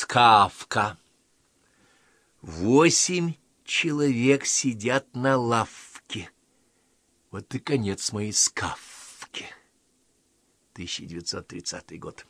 Скавка. Восемь человек сидят на лавке. Вот и конец моей скавки. 1930 год.